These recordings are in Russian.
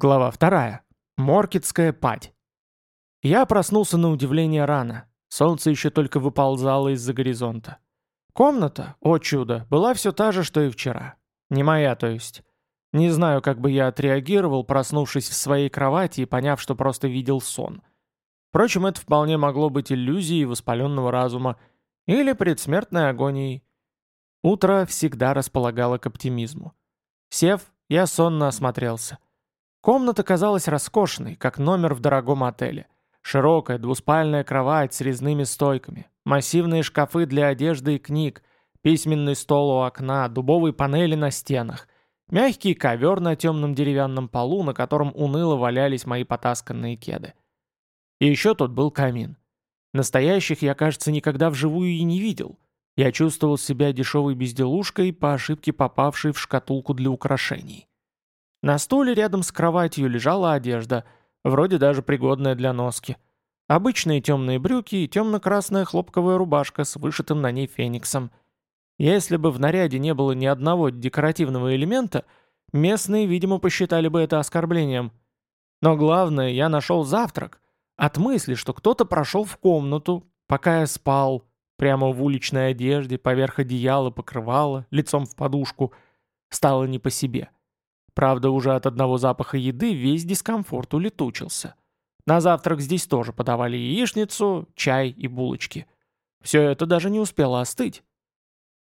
Глава вторая. Моркетская падь. Я проснулся на удивление рано. Солнце еще только выползало из-за горизонта. Комната, о чудо, была все та же, что и вчера. Не моя, то есть. Не знаю, как бы я отреагировал, проснувшись в своей кровати и поняв, что просто видел сон. Впрочем, это вполне могло быть иллюзией воспаленного разума или предсмертной агонией. Утро всегда располагало к оптимизму. Сев, я сонно осмотрелся. Комната казалась роскошной, как номер в дорогом отеле. Широкая двуспальная кровать с резными стойками, массивные шкафы для одежды и книг, письменный стол у окна, дубовые панели на стенах, мягкий ковер на темном деревянном полу, на котором уныло валялись мои потасканные кеды. И еще тут был камин. Настоящих я, кажется, никогда вживую и не видел. Я чувствовал себя дешевой безделушкой, по ошибке попавшей в шкатулку для украшений. На стуле рядом с кроватью лежала одежда, вроде даже пригодная для носки. Обычные темные брюки и темно-красная хлопковая рубашка с вышитым на ней фениксом. Если бы в наряде не было ни одного декоративного элемента, местные, видимо, посчитали бы это оскорблением. Но главное, я нашел завтрак. От мысли, что кто-то прошел в комнату, пока я спал, прямо в уличной одежде, поверх одеяла покрывала, лицом в подушку, стало не по себе. Правда, уже от одного запаха еды весь дискомфорт улетучился. На завтрак здесь тоже подавали яичницу, чай и булочки. Все это даже не успело остыть.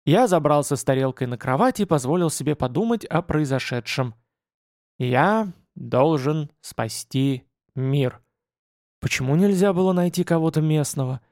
Я забрался с тарелкой на кровать и позволил себе подумать о произошедшем. Я должен спасти мир. Почему нельзя было найти кого-то местного?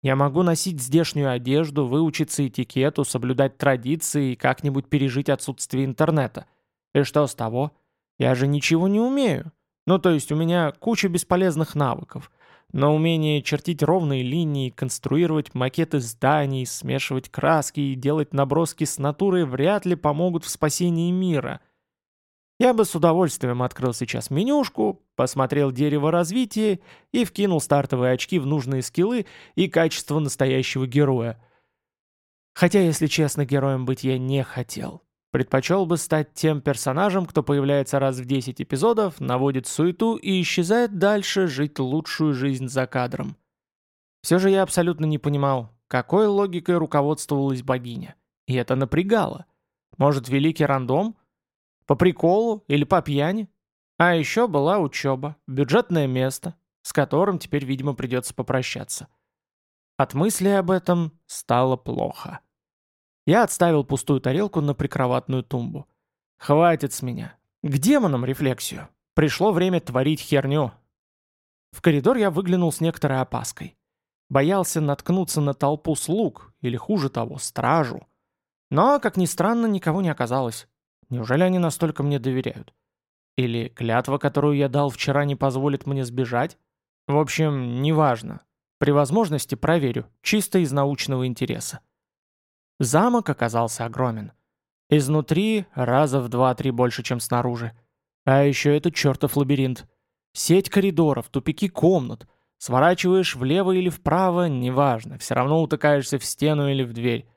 Я могу носить здешнюю одежду, выучиться этикету, соблюдать традиции и как-нибудь пережить отсутствие интернета. И что с того? Я же ничего не умею. Ну, то есть у меня куча бесполезных навыков. Но умение чертить ровные линии, конструировать макеты зданий, смешивать краски и делать наброски с натурой вряд ли помогут в спасении мира. Я бы с удовольствием открыл сейчас менюшку, посмотрел дерево развития и вкинул стартовые очки в нужные скиллы и качество настоящего героя. Хотя, если честно, героем быть я не хотел. Предпочел бы стать тем персонажем, кто появляется раз в 10 эпизодов, наводит суету и исчезает дальше жить лучшую жизнь за кадром. Все же я абсолютно не понимал, какой логикой руководствовалась богиня. И это напрягало. Может, великий рандом? По приколу или по пьяни? А еще была учеба, бюджетное место, с которым теперь, видимо, придется попрощаться. От мысли об этом стало плохо. Я отставил пустую тарелку на прикроватную тумбу. «Хватит с меня. К демонам рефлексию. Пришло время творить херню». В коридор я выглянул с некоторой опаской. Боялся наткнуться на толпу слуг, или хуже того, стражу. Но, как ни странно, никого не оказалось. Неужели они настолько мне доверяют? Или клятва, которую я дал вчера, не позволит мне сбежать? В общем, неважно. При возможности проверю, чисто из научного интереса. Замок оказался огромен. Изнутри раза в два-три больше, чем снаружи. А еще это чертов лабиринт. Сеть коридоров, тупики комнат. Сворачиваешь влево или вправо, неважно, все равно утыкаешься в стену или в дверь.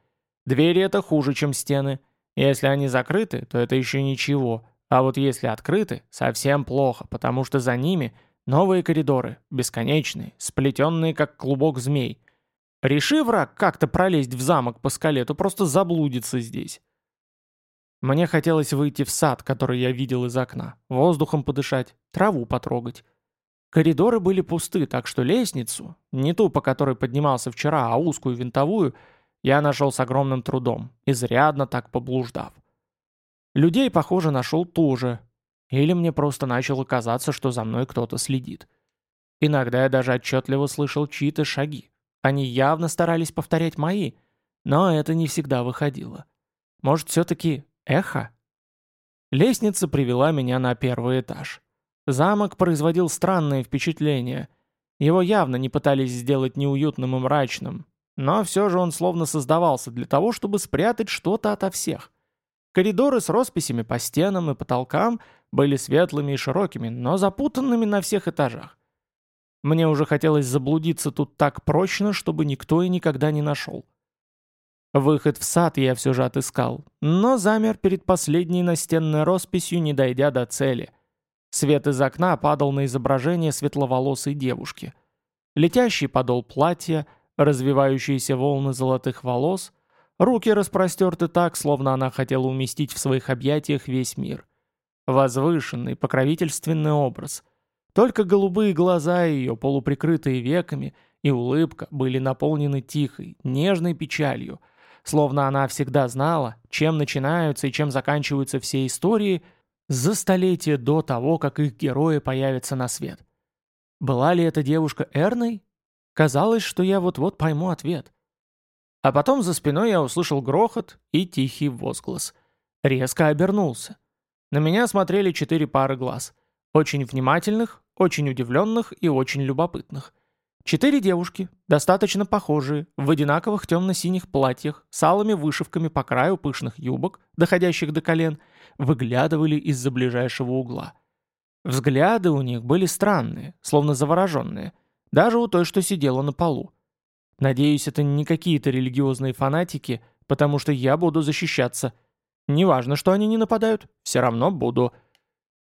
Двери это хуже, чем стены. Если они закрыты, то это еще ничего. А вот если открыты, совсем плохо, потому что за ними новые коридоры, бесконечные, сплетенные как клубок змей. Реши враг как-то пролезть в замок по скале, то просто заблудится здесь. Мне хотелось выйти в сад, который я видел из окна, воздухом подышать, траву потрогать. Коридоры были пусты, так что лестницу, не ту, по которой поднимался вчера, а узкую винтовую, я нашел с огромным трудом, изрядно так поблуждав. Людей, похоже, нашел тоже. Или мне просто начало казаться, что за мной кто-то следит. Иногда я даже отчетливо слышал чьи-то шаги, они явно старались повторять мои, но это не всегда выходило. Может, все-таки эхо? Лестница привела меня на первый этаж. Замок производил странное впечатление. Его явно не пытались сделать неуютным и мрачным, но все же он словно создавался для того, чтобы спрятать что-то ото всех. Коридоры с росписями по стенам и потолкам были светлыми и широкими, но запутанными на всех этажах. Мне уже хотелось заблудиться тут так прочно, чтобы никто и никогда не нашел. Выход в сад я все же отыскал, но замер перед последней настенной росписью, не дойдя до цели. Свет из окна падал на изображение светловолосой девушки. Летящий подол платья, развивающиеся волны золотых волос, руки распростерты так, словно она хотела уместить в своих объятиях весь мир. Возвышенный, покровительственный образ. Только голубые глаза ее, полуприкрытые веками, и улыбка были наполнены тихой, нежной печалью, словно она всегда знала, чем начинаются и чем заканчиваются все истории за столетие до того, как их герои появятся на свет. Была ли эта девушка Эрной? Казалось, что я вот-вот пойму ответ. А потом за спиной я услышал грохот и тихий возглас. Резко обернулся. На меня смотрели четыре пары глаз. Очень внимательных, очень удивленных и очень любопытных. Четыре девушки, достаточно похожие, в одинаковых темно-синих платьях, с алыми вышивками по краю пышных юбок, доходящих до колен, выглядывали из-за ближайшего угла. Взгляды у них были странные, словно завороженные, даже у той, что сидела на полу. Надеюсь, это не какие-то религиозные фанатики, потому что я буду защищаться – Неважно, что они не нападают, все равно буду.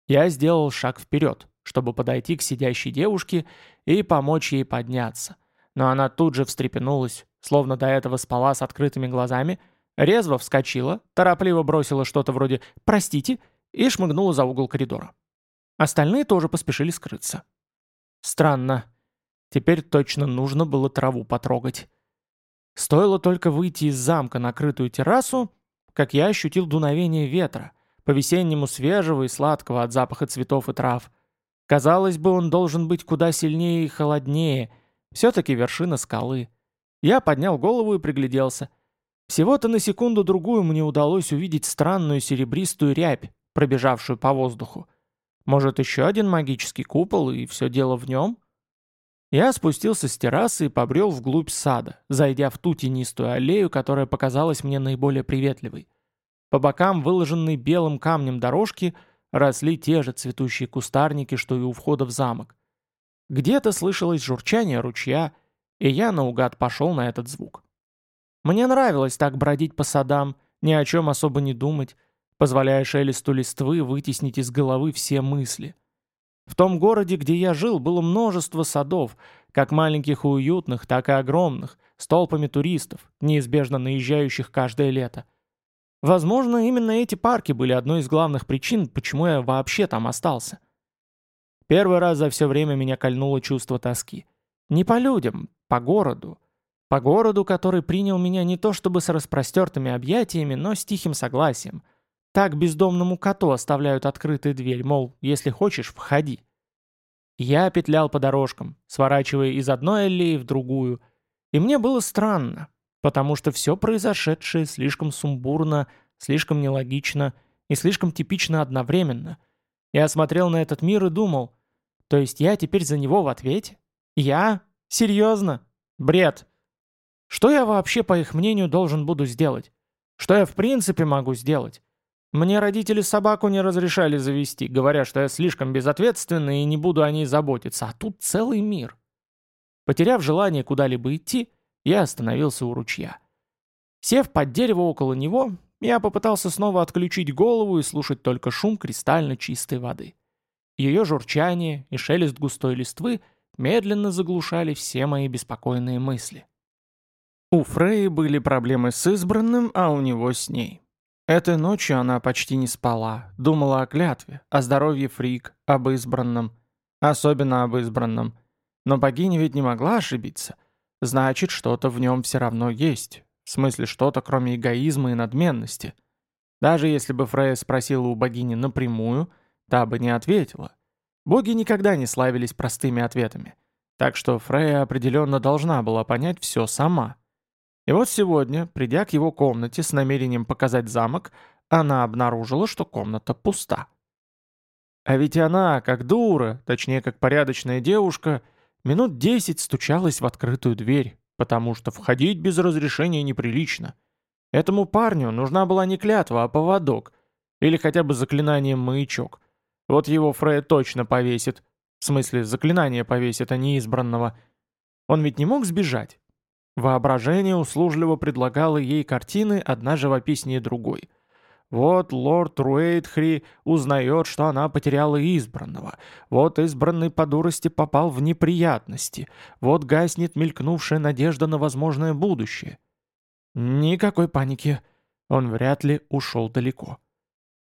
Я сделал шаг вперед, чтобы подойти к сидящей девушке и помочь ей подняться. Но она тут же встрепенулась, словно до этого спала с открытыми глазами, резво вскочила, торопливо бросила что-то вроде «простите» и шмыгнула за угол коридора. Остальные тоже поспешили скрыться. Странно. Теперь точно нужно было траву потрогать. Стоило только выйти из замка на крытую террасу, как я ощутил дуновение ветра, по-весеннему свежего и сладкого от запаха цветов и трав. Казалось бы, он должен быть куда сильнее и холоднее, все-таки вершина скалы. Я поднял голову и пригляделся. Всего-то на секунду-другую мне удалось увидеть странную серебристую рябь, пробежавшую по воздуху. Может, еще один магический купол, и все дело в нем? Я спустился с террасы и побрел вглубь сада, зайдя в ту тенистую аллею, которая показалась мне наиболее приветливой. По бокам, выложенной белым камнем дорожки, росли те же цветущие кустарники, что и у входа в замок. Где-то слышалось журчание ручья, и я наугад пошел на этот звук. Мне нравилось так бродить по садам, ни о чем особо не думать, позволяя шелесту листвы вытеснить из головы все мысли — в том городе, где я жил, было множество садов, как маленьких и уютных, так и огромных, с толпами туристов, неизбежно наезжающих каждое лето. Возможно, именно эти парки были одной из главных причин, почему я вообще там остался. Первый раз за все время меня кольнуло чувство тоски. Не по людям, по городу. По городу, который принял меня не то чтобы с распростертыми объятиями, но с тихим согласием – так бездомному коту оставляют открытой дверь, мол, если хочешь, входи. Я петлял по дорожкам, сворачивая из одной аллеи в другую, и мне было странно, потому что все произошедшее слишком сумбурно, слишком нелогично и слишком типично одновременно. Я смотрел на этот мир и думал, то есть я теперь за него в ответе? Я? Серьезно? Бред. Что я вообще, по их мнению, должен буду сделать? Что я в принципе могу сделать? Мне родители собаку не разрешали завести, говоря, что я слишком безответственный и не буду о ней заботиться, а тут целый мир. Потеряв желание куда-либо идти, я остановился у ручья. Сев под дерево около него, я попытался снова отключить голову и слушать только шум кристально чистой воды. Ее журчание и шелест густой листвы медленно заглушали все мои беспокойные мысли. У Фреи были проблемы с избранным, а у него с ней. Этой ночью она почти не спала, думала о клятве, о здоровье Фрик, об избранном. Особенно об избранном. Но богиня ведь не могла ошибиться. Значит, что-то в нем все равно есть. В смысле, что-то кроме эгоизма и надменности. Даже если бы Фрея спросила у богини напрямую, та бы не ответила. Боги никогда не славились простыми ответами. Так что Фрея определенно должна была понять все сама. И вот сегодня, придя к его комнате с намерением показать замок, она обнаружила, что комната пуста. А ведь она, как дура, точнее, как порядочная девушка, минут десять стучалась в открытую дверь, потому что входить без разрешения неприлично. Этому парню нужна была не клятва, а поводок, или хотя бы заклинание «маячок». Вот его Фрея точно повесит. В смысле, заклинание повесит, а не избранного. Он ведь не мог сбежать. Воображение услужливо предлагало ей картины одна живописнее другой. Вот лорд Руэйтхри узнает, что она потеряла избранного. Вот избранный по дурости попал в неприятности. Вот гаснет мелькнувшая надежда на возможное будущее. Никакой паники. Он вряд ли ушел далеко.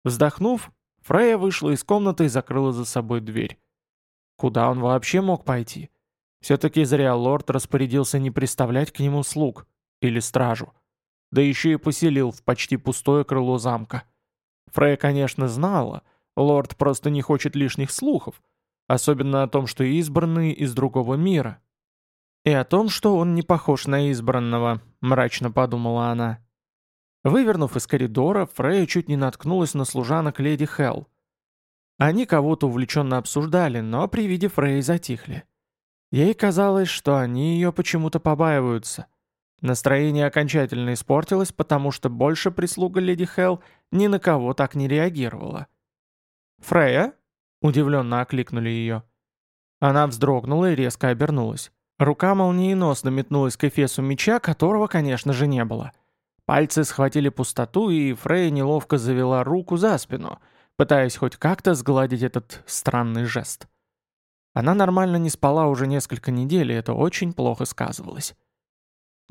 Вздохнув, Фрея вышла из комнаты и закрыла за собой дверь. Куда он вообще мог пойти? Все-таки зря лорд распорядился не приставлять к нему слуг или стражу да еще и поселил в почти пустое крыло замка. Фрея, конечно, знала, лорд просто не хочет лишних слухов, особенно о том, что избранные из другого мира. И о том, что он не похож на избранного, мрачно подумала она. Вывернув из коридора, Фрея чуть не наткнулась на служанок леди Хелл. Они кого-то увлеченно обсуждали, но при виде Фреи затихли. Ей казалось, что они ее почему-то побаиваются. Настроение окончательно испортилось, потому что больше прислуга леди Хелл ни на кого так не реагировала. «Фрея?» — удивленно окликнули ее. Она вздрогнула и резко обернулась. Рука молниеносно метнулась к эфесу меча, которого, конечно же, не было. Пальцы схватили пустоту, и Фрея неловко завела руку за спину, пытаясь хоть как-то сгладить этот странный жест. Она нормально не спала уже несколько недель, и это очень плохо сказывалось.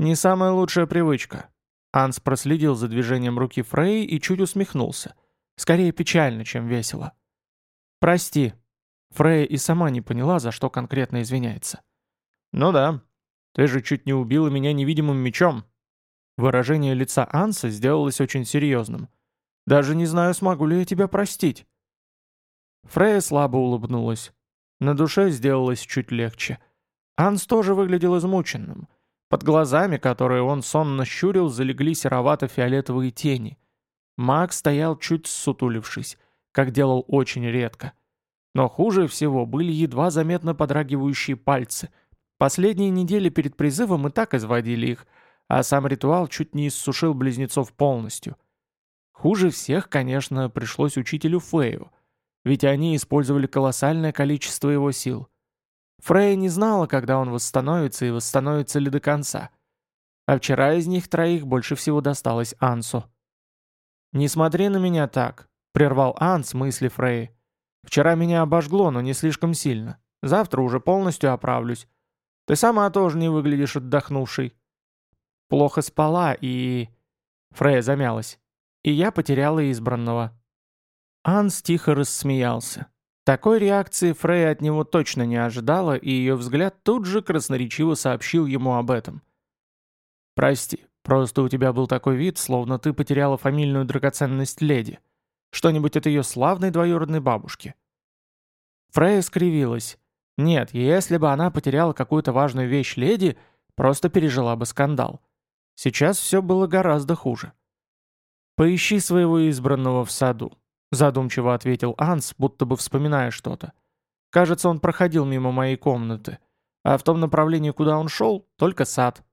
Не самая лучшая привычка. Анс проследил за движением руки Фрей и чуть усмехнулся. Скорее печально, чем весело. «Прости». Фрей и сама не поняла, за что конкретно извиняется. «Ну да. Ты же чуть не убила меня невидимым мечом». Выражение лица Анса сделалось очень серьезным. «Даже не знаю, смогу ли я тебя простить». Фрея слабо улыбнулась. На душе сделалось чуть легче. Анс тоже выглядел измученным — под глазами, которые он сонно щурил, залегли серовато-фиолетовые тени. Маг стоял чуть сутулившись, как делал очень редко. Но хуже всего были едва заметно подрагивающие пальцы. Последние недели перед призывом и так изводили их, а сам ритуал чуть не иссушил близнецов полностью. Хуже всех, конечно, пришлось учителю Фею, ведь они использовали колоссальное количество его сил. Фрейя не знала, когда он восстановится и восстановится ли до конца. А вчера из них троих больше всего досталось Ансу. «Не смотри на меня так», — прервал Анс мысли Фрей. «Вчера меня обожгло, но не слишком сильно. Завтра уже полностью оправлюсь. Ты сама тоже не выглядишь отдохнувшей». «Плохо спала и...» Фрея замялась. «И я потеряла избранного». Анс тихо рассмеялся. Такой реакции Фрей от него точно не ожидала, и ее взгляд тут же красноречиво сообщил ему об этом. «Прости, просто у тебя был такой вид, словно ты потеряла фамильную драгоценность леди. Что-нибудь от ее славной двоюродной бабушки». Фрейя скривилась. Нет, если бы она потеряла какую-то важную вещь леди, просто пережила бы скандал. Сейчас все было гораздо хуже. «Поищи своего избранного в саду», Задумчиво ответил Анс, будто бы вспоминая что-то. Кажется, он проходил мимо моей комнаты. А в том направлении, куда он шел, только сад.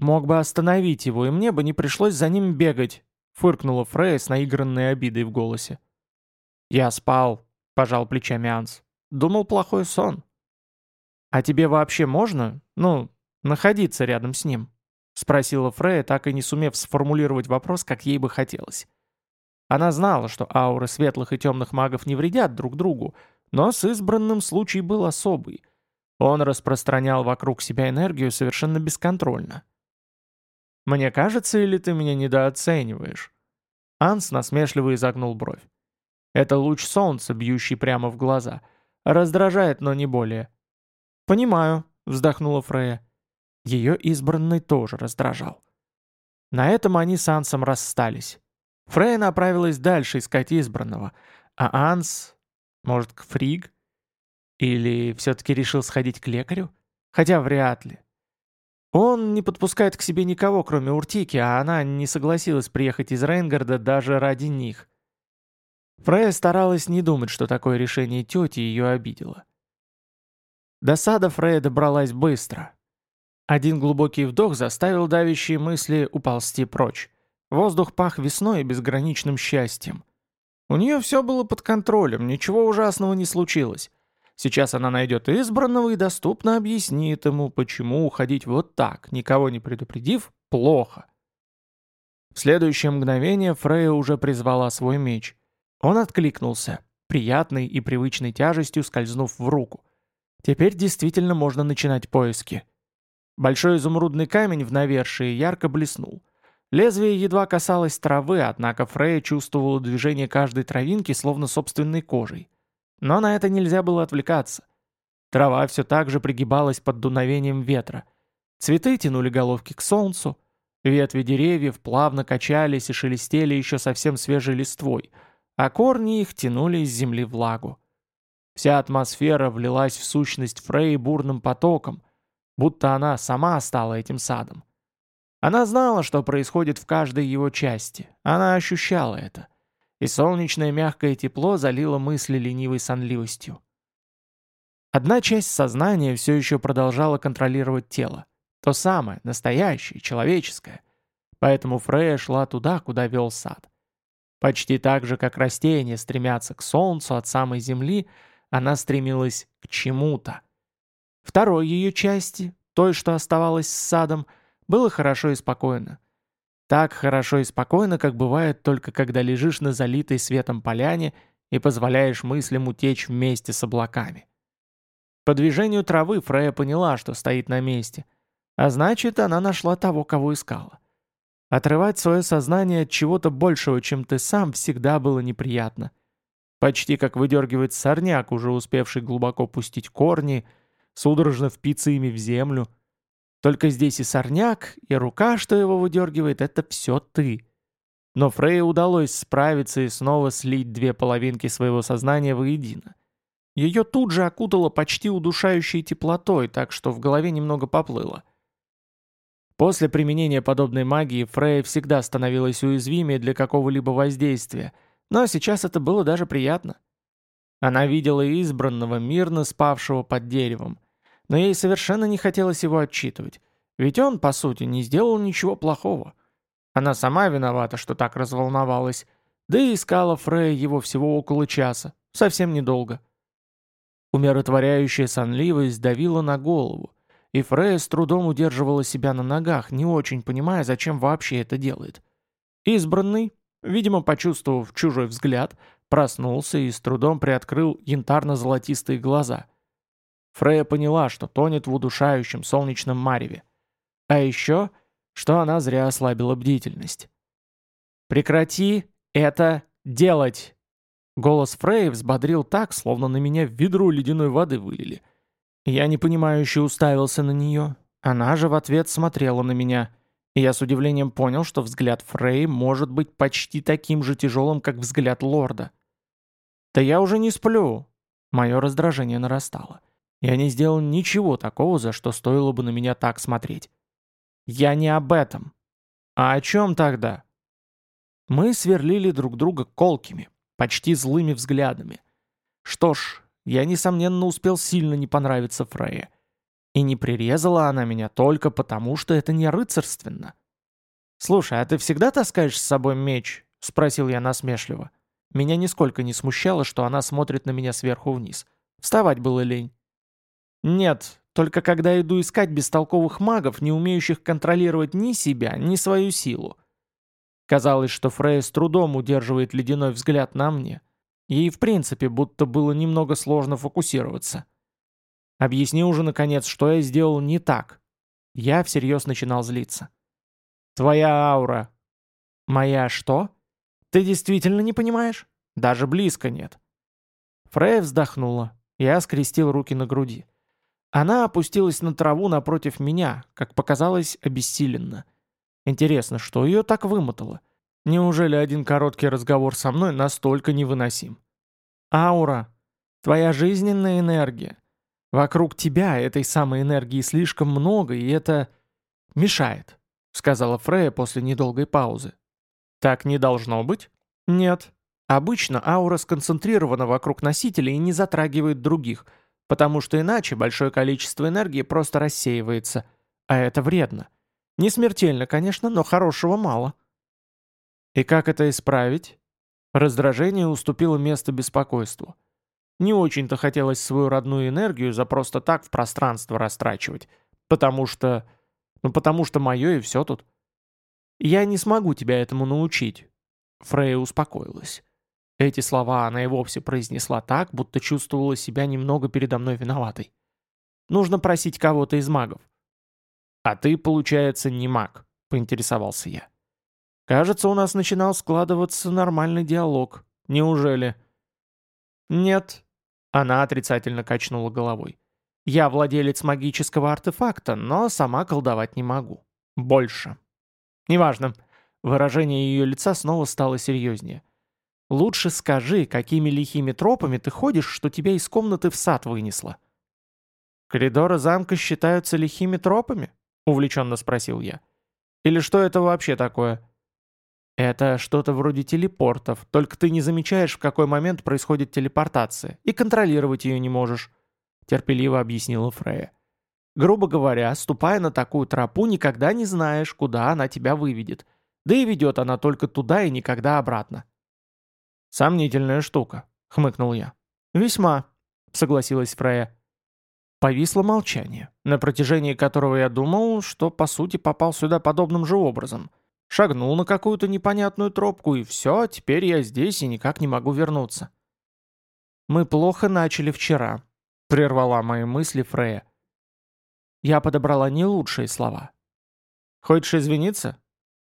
Мог бы остановить его, и мне бы не пришлось за ним бегать, фыркнула Фрея с наигранной обидой в голосе. «Я спал», — пожал плечами Анс. «Думал, плохой сон». «А тебе вообще можно, ну, находиться рядом с ним?» — спросила Фрея, так и не сумев сформулировать вопрос, как ей бы хотелось. Она знала, что ауры светлых и темных магов не вредят друг другу, но с избранным случай был особый. Он распространял вокруг себя энергию совершенно бесконтрольно. «Мне кажется, или ты меня недооцениваешь?» Анс насмешливо изогнул бровь. «Это луч солнца, бьющий прямо в глаза. Раздражает, но не более». «Понимаю», — вздохнула Фрея. Ее избранный тоже раздражал. На этом они с Ансом расстались. Фрейя направилась дальше искать избранного, а Анс... Может, к Фриг? Или все-таки решил сходить к лекарю? Хотя вряд ли. Он не подпускает к себе никого, кроме Уртики, а она не согласилась приехать из Рейнгарда даже ради них. Фрея старалась не думать, что такое решение тети ее обидело. До сада Фрея добралась быстро. Один глубокий вдох заставил давящие мысли уползти прочь. Воздух пах весной и безграничным счастьем. У нее все было под контролем, ничего ужасного не случилось. Сейчас она найдет избранного и доступно объяснит ему, почему уходить вот так, никого не предупредив, плохо. В следующее мгновение Фрея уже призвала свой меч. Он откликнулся, приятной и привычной тяжестью скользнув в руку. Теперь действительно можно начинать поиски. Большой изумрудный камень в навершии ярко блеснул. Лезвие едва касалось травы, однако Фрея чувствовала движение каждой травинки словно собственной кожей. Но на это нельзя было отвлекаться. Трава все так же пригибалась под дуновением ветра. Цветы тянули головки к солнцу. Ветви деревьев плавно качались и шелестели еще совсем свежей листвой, а корни их тянули из земли влагу. Вся атмосфера влилась в сущность Фреи бурным потоком, будто она сама стала этим садом. Она знала, что происходит в каждой его части, она ощущала это. И солнечное мягкое тепло залило мысли ленивой сонливостью. Одна часть сознания все еще продолжала контролировать тело. То самое, настоящее, человеческое. Поэтому Фрея шла туда, куда вел сад. Почти так же, как растения стремятся к солнцу от самой земли, она стремилась к чему-то. Второй ее части, той, что оставалась с садом, было хорошо и спокойно. Так хорошо и спокойно, как бывает только когда лежишь на залитой светом поляне и позволяешь мыслям утечь вместе с облаками. По движению травы Фрея поняла, что стоит на месте, а значит, она нашла того, кого искала. Отрывать свое сознание от чего-то большего, чем ты сам, всегда было неприятно. Почти как выдергивать сорняк, уже успевший глубоко пустить корни, судорожно впиться ими в землю. Только здесь и сорняк, и рука, что его выдергивает, это все ты. Но Фрейе удалось справиться и снова слить две половинки своего сознания воедино. Ее тут же окутало почти удушающей теплотой, так что в голове немного поплыло. После применения подобной магии Фрейя всегда становилась уязвимее для какого-либо воздействия – но сейчас это было даже приятно. Она видела избранного, мирно спавшего под деревом. Но ей совершенно не хотелось его отчитывать. Ведь он, по сути, не сделал ничего плохого. Она сама виновата, что так разволновалась. Да и искала Фрея его всего около часа. Совсем недолго. Умиротворяющая сонливость давила на голову. И Фрея с трудом удерживала себя на ногах, не очень понимая, зачем вообще это делает. Избранный, Видимо, почувствовав чужой взгляд, проснулся и с трудом приоткрыл янтарно-золотистые глаза. Фрея поняла, что тонет в удушающем солнечном мареве. А еще, что она зря ослабила бдительность. «Прекрати это делать!» Голос Фрея взбодрил так, словно на меня в ведро ледяной воды вылили. Я непонимающе уставился на нее. Она же в ответ смотрела на меня — и я с удивлением понял, что взгляд Фрей может быть почти таким же тяжелым, как взгляд лорда. «Да я уже не сплю!» Мое раздражение нарастало. Я не сделал ничего такого, за что стоило бы на меня так смотреть. «Я не об этом!» «А о чем тогда?» Мы сверлили друг друга колкими, почти злыми взглядами. Что ж, я, несомненно, успел сильно не понравиться Фрейе. И не прирезала она меня только потому, что это не рыцарственно. «Слушай, а ты всегда таскаешь с собой меч?» — спросил я насмешливо. Меня нисколько не смущало, что она смотрит на меня сверху вниз. Вставать было лень. «Нет, только когда иду искать бестолковых магов, не умеющих контролировать ни себя, ни свою силу». Казалось, что Фрея с трудом удерживает ледяной взгляд на мне. Ей в принципе будто было немного сложно фокусироваться. Объясни уже, наконец, что я сделал не так. Я всерьез начинал злиться. Твоя аура. Моя что? Ты действительно не понимаешь? Даже близко нет. Фрея вздохнула. Я скрестил руки на груди. Она опустилась на траву напротив меня, как показалось, обессиленно. Интересно, что ее так вымотало? Неужели один короткий разговор со мной настолько невыносим? Аура. Твоя жизненная энергия. Вокруг тебя этой самой энергии слишком много, и это... мешает», — сказала Фрея после недолгой паузы. «Так не должно быть?» «Нет. Обычно аура сконцентрирована вокруг носителя и не затрагивает других, потому что иначе большое количество энергии просто рассеивается, а это вредно. Не смертельно, конечно, но хорошего мало». «И как это исправить?» Раздражение уступило место беспокойству. Не очень-то хотелось свою родную энергию за просто так в пространство растрачивать. Потому что... Ну потому что мое и все тут. «Я не смогу тебя этому научить». Фрейя успокоилась. Эти слова она и вовсе произнесла так, будто чувствовала себя немного передо мной виноватой. Нужно просить кого-то из магов. «А ты, получается, не маг», — поинтересовался я. «Кажется, у нас начинал складываться нормальный диалог. Неужели?» «Нет», — она отрицательно качнула головой. «Я владелец магического артефакта, но сама колдовать не могу. Больше». «Неважно». Выражение ее лица снова стало серьезнее. «Лучше скажи, какими лихими тропами ты ходишь, что тебя из комнаты в сад вынесло». «Коридоры замка считаются лихими тропами?» — увлеченно спросил я. «Или что это вообще такое?» «Это что-то вроде телепортов, только ты не замечаешь, в какой момент происходит телепортация, и контролировать ее не можешь», — терпеливо объяснила Фрея. «Грубо говоря, ступая на такую тропу, никогда не знаешь, куда она тебя выведет. Да и ведет она только туда и никогда обратно». «Сомнительная штука», — хмыкнул я. «Весьма», — согласилась Фрея. Повисло молчание, на протяжении которого я думал, что по сути попал сюда подобным же образом. Шагнул на какую-то непонятную тропку, и все, теперь я здесь и никак не могу вернуться. «Мы плохо начали вчера», — прервала мои мысли Фрея. Я подобрала не лучшие слова. «Хочешь извиниться?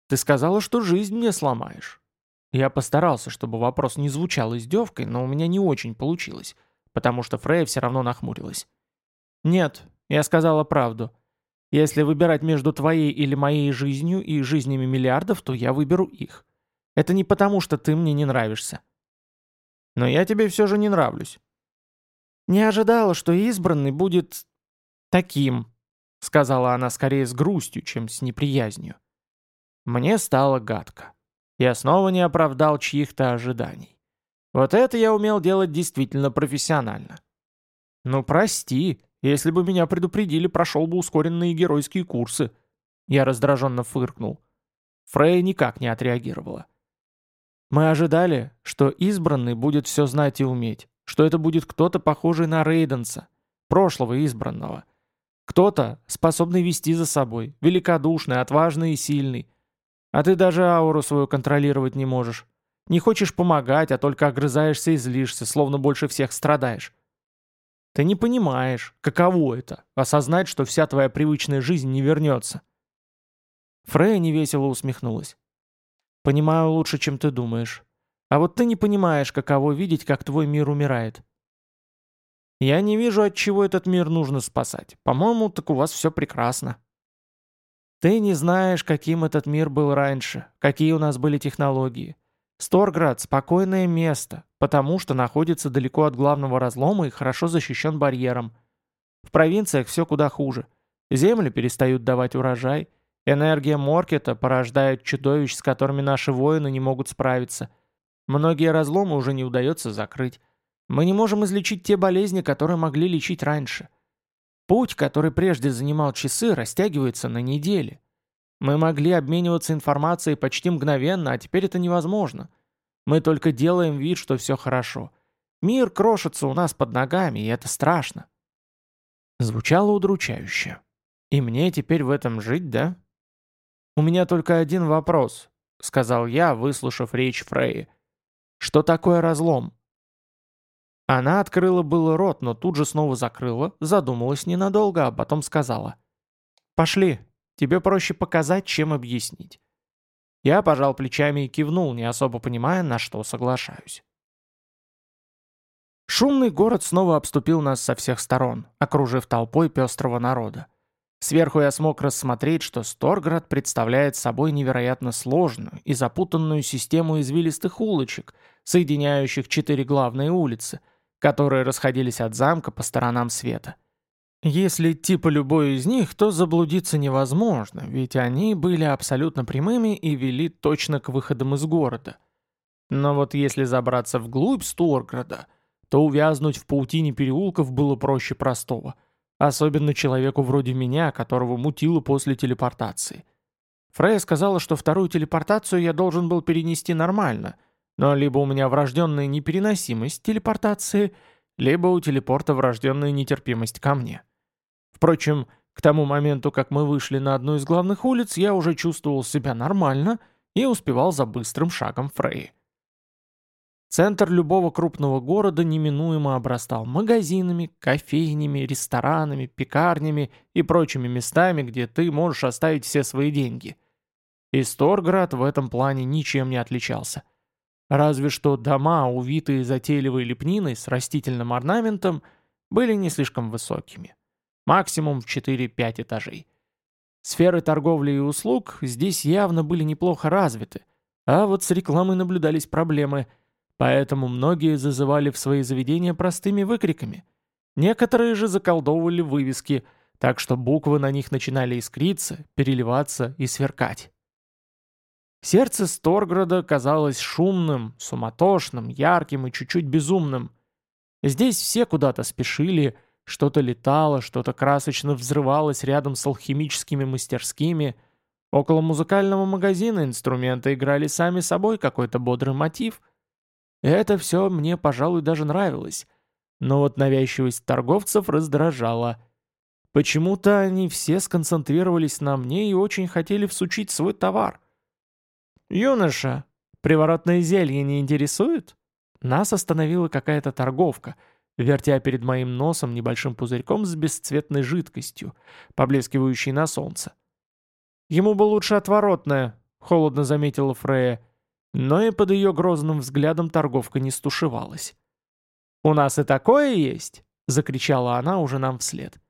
Ты сказала, что жизнь мне сломаешь». Я постарался, чтобы вопрос не звучал издевкой, но у меня не очень получилось, потому что Фрея все равно нахмурилась. «Нет, я сказала правду. Если выбирать между твоей или моей жизнью и жизнями миллиардов, то я выберу их. Это не потому, что ты мне не нравишься». «Но я тебе все же не нравлюсь». «Не ожидала, что избранный будет... таким», — сказала она скорее с грустью, чем с неприязнью. Мне стало гадко. Я снова не оправдал чьих-то ожиданий. Вот это я умел делать действительно профессионально. «Ну прости», если бы меня предупредили, прошел бы ускоренные геройские курсы. Я раздраженно фыркнул. Фрея никак не отреагировала. Мы ожидали, что избранный будет все знать и уметь, что это будет кто-то похожий на Рейденса, прошлого избранного. Кто-то, способный вести за собой, великодушный, отважный и сильный. А ты даже ауру свою контролировать не можешь. Не хочешь помогать, а только огрызаешься и злишься, словно больше всех страдаешь. Ты не понимаешь, каково это — осознать, что вся твоя привычная жизнь не вернется. Фрея невесело усмехнулась. «Понимаю лучше, чем ты думаешь. А вот ты не понимаешь, каково видеть, как твой мир умирает. Я не вижу, от чего этот мир нужно спасать. По-моему, так у вас все прекрасно. Ты не знаешь, каким этот мир был раньше, какие у нас были технологии. Сторград – спокойное место, потому что находится далеко от главного разлома и хорошо защищен барьером. В провинциях все куда хуже. Земли перестают давать урожай, энергия Моркета порождает чудовищ, с которыми наши воины не могут справиться. Многие разломы уже не удается закрыть. Мы не можем излечить те болезни, которые могли лечить раньше. Путь, который прежде занимал часы, растягивается на недели. Мы могли обмениваться информацией почти мгновенно, а теперь это невозможно. Мы только делаем вид, что все хорошо. Мир крошится у нас под ногами, и это страшно. Звучало удручающе. И мне теперь в этом жить, да? У меня только один вопрос, сказал я, выслушав речь Фреи. Что такое разлом? Она открыла было рот, но тут же снова закрыла, задумалась ненадолго, а потом сказала. «Пошли, Тебе проще показать, чем объяснить. Я пожал плечами и кивнул, не особо понимая, на что соглашаюсь. Шумный город снова обступил нас со всех сторон, окружив толпой пестрого народа. Сверху я смог рассмотреть, что Сторград представляет собой невероятно сложную и запутанную систему извилистых улочек, соединяющих четыре главные улицы, которые расходились от замка по сторонам света. Если идти по любой из них, то заблудиться невозможно, ведь они были абсолютно прямыми и вели точно к выходам из города. Но вот если забраться вглубь Сторграда, то увязнуть в паутине переулков было проще простого. Особенно человеку вроде меня, которого мутило после телепортации. Фрея сказала, что вторую телепортацию я должен был перенести нормально, но либо у меня врожденная непереносимость телепортации, либо у телепорта врожденная нетерпимость ко мне. Впрочем, К тому моменту, как мы вышли на одну из главных улиц, я уже чувствовал себя нормально и успевал за быстрым шагом Фрей. Центр любого крупного города неминуемо обрастал магазинами, кофейнями, ресторанами, пекарнями и прочими местами, где ты можешь оставить все свои деньги. И Сторград в этом плане ничем не отличался. Разве что дома, увитые затейливой лепниной с растительным орнаментом, были не слишком высокими. Максимум в 4-5 этажей. Сферы торговли и услуг здесь явно были неплохо развиты, а вот с рекламой наблюдались проблемы – Поэтому многие зазывали в свои заведения простыми выкриками. Некоторые же заколдовывали вывески, так что буквы на них начинали искриться, переливаться и сверкать. Сердце Сторграда казалось шумным, суматошным, ярким и чуть-чуть безумным. Здесь все куда-то спешили, что-то летало, что-то красочно взрывалось рядом с алхимическими мастерскими. Около музыкального магазина инструменты играли сами собой какой-то бодрый мотив — это все мне, пожалуй, даже нравилось. Но вот навязчивость торговцев раздражала. Почему-то они все сконцентрировались на мне и очень хотели всучить свой товар. «Юноша, приворотное зелье не интересует?» Нас остановила какая-то торговка, вертя перед моим носом небольшим пузырьком с бесцветной жидкостью, поблескивающей на солнце. «Ему бы лучше отворотное», — холодно заметила Фрея. Но и под ее грозным взглядом торговка не стушевалась. «У нас и такое есть!» — закричала она уже нам вслед.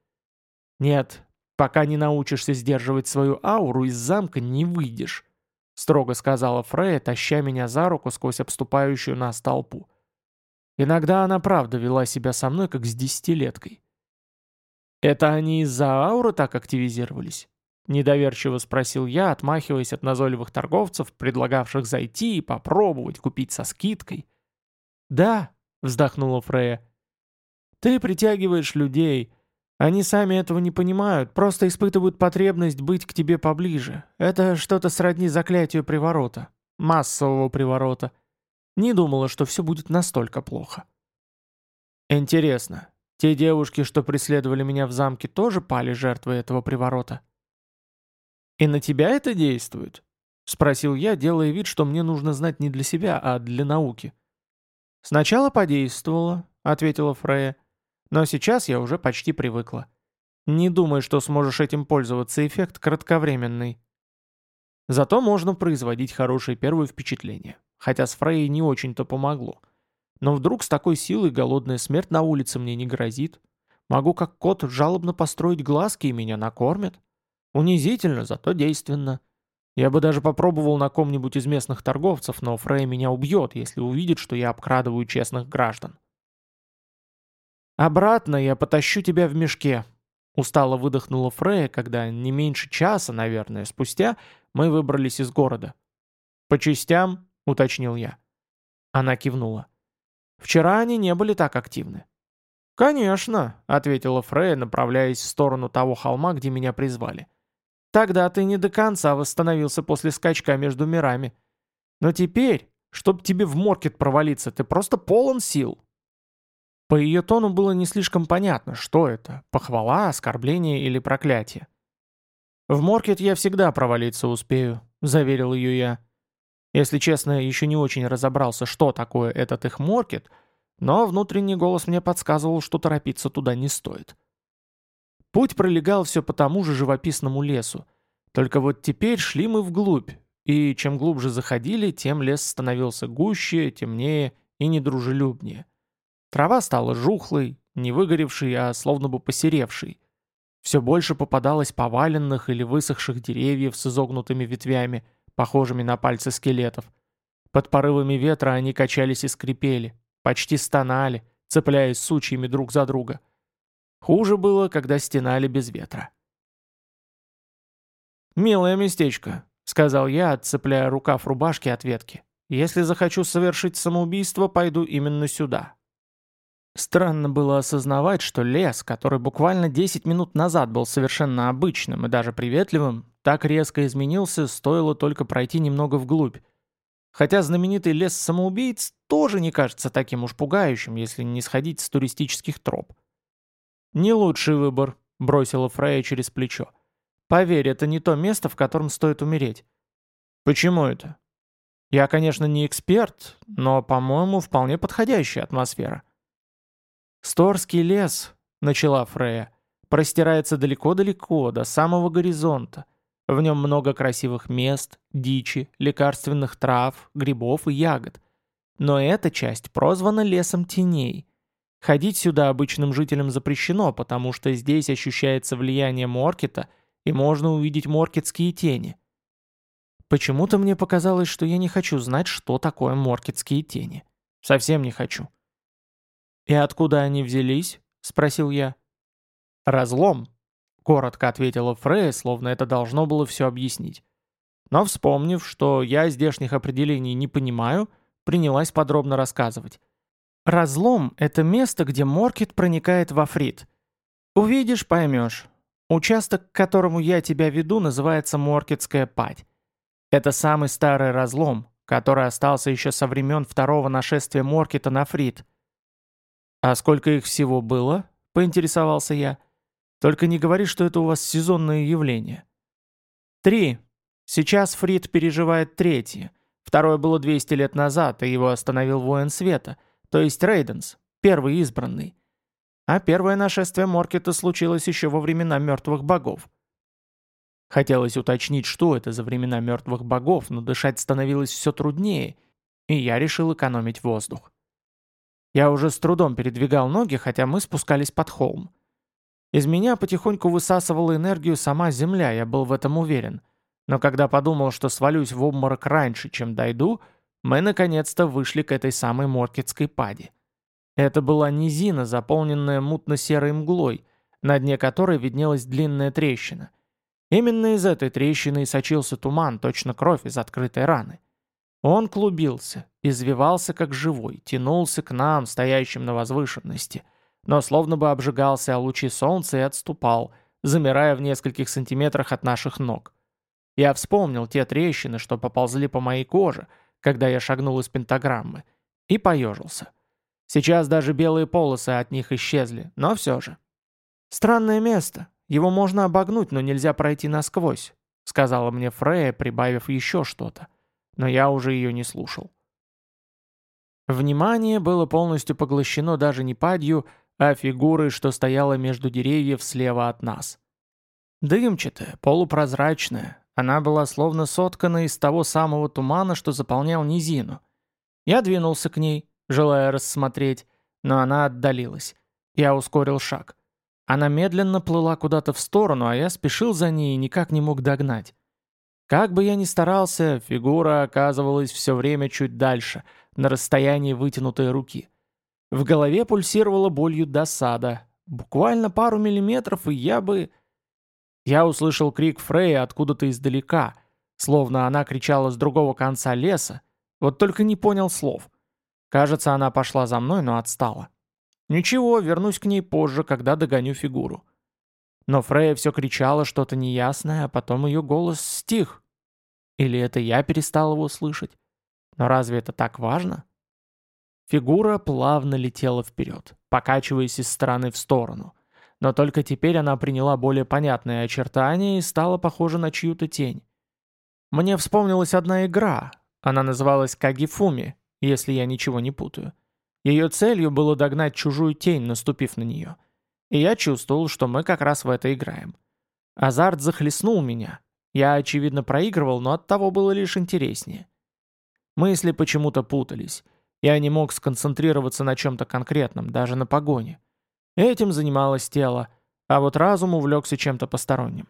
«Нет, пока не научишься сдерживать свою ауру, из замка не выйдешь», — строго сказала Фрея, таща меня за руку сквозь обступающую нас толпу. Иногда она правда вела себя со мной, как с десятилеткой. «Это они из-за ауры так активизировались?» Недоверчиво спросил я, отмахиваясь от назойливых торговцев, предлагавших зайти и попробовать купить со скидкой. «Да», — вздохнула Фрея. «Ты притягиваешь людей. Они сами этого не понимают, просто испытывают потребность быть к тебе поближе. Это что-то сродни заклятию приворота. Массового приворота. Не думала, что все будет настолько плохо». «Интересно, те девушки, что преследовали меня в замке, тоже пали жертвой этого приворота?» «И на тебя это действует?» — спросил я, делая вид, что мне нужно знать не для себя, а для науки. «Сначала подействовало», — ответила Фрея. «Но сейчас я уже почти привыкла. Не думай, что сможешь этим пользоваться, эффект кратковременный. Зато можно производить хорошее первое впечатление, хотя с Фрейей не очень-то помогло. Но вдруг с такой силой голодная смерть на улице мне не грозит? Могу как кот жалобно построить глазки и меня накормят?» Унизительно, зато действенно. Я бы даже попробовал на ком-нибудь из местных торговцев, но Фрей меня убьет, если увидит, что я обкрадываю честных граждан. «Обратно я потащу тебя в мешке», — устало выдохнула Фрея, когда не меньше часа, наверное, спустя мы выбрались из города. «По частям?» — уточнил я. Она кивнула. «Вчера они не были так активны». «Конечно», — ответила Фрея, направляясь в сторону того холма, где меня призвали. Тогда ты не до конца восстановился после скачка между мирами. Но теперь, чтоб тебе в моркет провалиться, ты просто полон сил». По ее тону было не слишком понятно, что это – похвала, оскорбление или проклятие. «В моркет я всегда провалиться успею», – заверил ее я. Если честно, еще не очень разобрался, что такое этот их моркет, но внутренний голос мне подсказывал, что торопиться туда не стоит. Путь пролегал все по тому же живописному лесу. Только вот теперь шли мы вглубь, и чем глубже заходили, тем лес становился гуще, темнее и недружелюбнее. Трава стала жухлой, не выгоревшей, а словно бы посеревшей. Все больше попадалось поваленных или высохших деревьев с изогнутыми ветвями, похожими на пальцы скелетов. Под порывами ветра они качались и скрипели, почти стонали, цепляясь сучьями друг за друга – Хуже было, когда стенали без ветра. «Милое местечко», — сказал я, отцепляя рукав рубашки от ветки. «Если захочу совершить самоубийство, пойду именно сюда». Странно было осознавать, что лес, который буквально 10 минут назад был совершенно обычным и даже приветливым, так резко изменился, стоило только пройти немного вглубь. Хотя знаменитый лес самоубийц тоже не кажется таким уж пугающим, если не сходить с туристических троп. «Не лучший выбор», — бросила Фрея через плечо. «Поверь, это не то место, в котором стоит умереть». «Почему это?» «Я, конечно, не эксперт, но, по-моему, вполне подходящая атмосфера». «Сторский лес», — начала Фрея, — «простирается далеко-далеко, до самого горизонта. В нем много красивых мест, дичи, лекарственных трав, грибов и ягод. Но эта часть прозвана лесом теней. Ходить сюда обычным жителям запрещено, потому что здесь ощущается влияние Моркета, и можно увидеть моркетские тени. Почему-то мне показалось, что я не хочу знать, что такое моркетские тени. Совсем не хочу. «И откуда они взялись?» — спросил я. «Разлом», — коротко ответила Фрея, словно это должно было все объяснить. Но вспомнив, что я здешних определений не понимаю, — принялась подробно рассказывать. «Разлом — это место, где Моркет проникает в Африт. Увидишь — поймешь. Участок, к которому я тебя веду, называется Моркетская падь. Это самый старый разлом, который остался еще со времен второго нашествия Моркета на Фрит. «А сколько их всего было?» — поинтересовался я. «Только не говори, что это у вас сезонное явление». «Три. Сейчас Фрит переживает третье. Второе было 200 лет назад, и его остановил воин света, то есть Рейденс, первый избранный. А первое нашествие Моркета случилось еще во времена мертвых богов. Хотелось уточнить, что это за времена мертвых богов, но дышать становилось все труднее, и я решил экономить воздух. Я уже с трудом передвигал ноги, хотя мы спускались под холм. Из меня потихоньку высасывала энергию сама земля, я был в этом уверен — но когда подумал, что свалюсь в обморок раньше, чем дойду, мы наконец-то вышли к этой самой Моркетской паде. Это была низина, заполненная мутно-серой мглой, на дне которой виднелась длинная трещина. Именно из этой трещины и сочился туман, точно кровь из открытой раны. Он клубился, извивался как живой, тянулся к нам, стоящим на возвышенности, но словно бы обжигался о лучи солнца и отступал, замирая в нескольких сантиметрах от наших ног. Я вспомнил те трещины, что поползли по моей коже, когда я шагнул из пентаграммы, и поежился. Сейчас даже белые полосы от них исчезли, но все же. «Странное место. Его можно обогнуть, но нельзя пройти насквозь», сказала мне Фрея, прибавив еще что-то. Но я уже ее не слушал. Внимание было полностью поглощено даже не падью, а фигурой, что стояла между деревьев слева от нас. Дымчатая, полупрозрачная, она была словно соткана из того самого тумана, что заполнял низину. Я двинулся к ней, желая рассмотреть, но она отдалилась. Я ускорил шаг. Она медленно плыла куда-то в сторону, а я спешил за ней и никак не мог догнать. Как бы я ни старался, фигура оказывалась все время чуть дальше, на расстоянии вытянутой руки. В голове пульсировала болью досада. Буквально пару миллиметров, и я бы... Я услышал крик Фрея откуда-то издалека, словно она кричала с другого конца леса, вот только не понял слов. Кажется, она пошла за мной, но отстала. Ничего, вернусь к ней позже, когда догоню фигуру. Но Фрея все кричала что-то неясное, а потом ее голос стих. Или это я перестал его слышать? Но разве это так важно? Фигура плавно летела вперед, покачиваясь из стороны в сторону. Но только теперь она приняла более понятные очертания и стала похожа на чью-то тень. Мне вспомнилась одна игра. Она называлась Кагифуми, если я ничего не путаю. Ее целью было догнать чужую тень, наступив на нее. И я чувствовал, что мы как раз в это играем. Азарт захлестнул меня. Я, очевидно, проигрывал, но от того было лишь интереснее. Мысли почему-то путались. Я не мог сконцентрироваться на чем-то конкретном, даже на погоне. Этим занималось тело, а вот разум увлекся чем-то посторонним.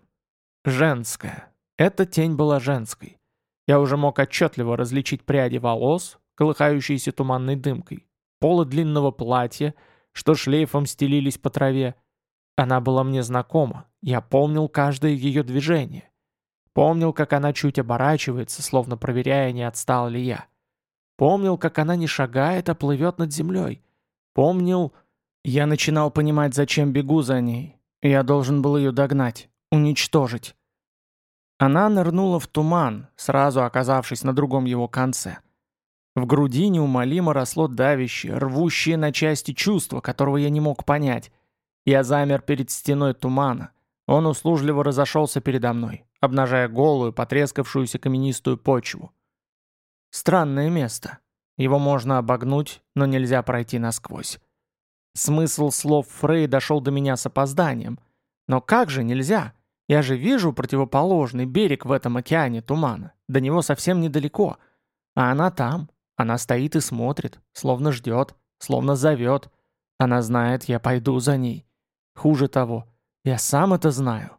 Женская. Эта тень была женской. Я уже мог отчетливо различить пряди волос, колыхающиеся туманной дымкой, полы длинного платья, что шлейфом стелились по траве. Она была мне знакома, я помнил каждое ее движение. Помнил, как она чуть оборачивается, словно проверяя, не отстал ли я. Помнил, как она не шагает, а плывет над землей. Помнил, я начинал понимать, зачем бегу за ней. Я должен был ее догнать, уничтожить. Она нырнула в туман, сразу оказавшись на другом его конце. В груди неумолимо росло давящее, рвущее на части чувство, которого я не мог понять. Я замер перед стеной тумана. Он услужливо разошелся передо мной, обнажая голую, потрескавшуюся каменистую почву. Странное место. Его можно обогнуть, но нельзя пройти насквозь. Смысл слов Фрей дошел до меня с опозданием. Но как же нельзя? Я же вижу противоположный берег в этом океане тумана. До него совсем недалеко. А она там. Она стоит и смотрит, словно ждет, словно зовет. Она знает, я пойду за ней. Хуже того, я сам это знаю.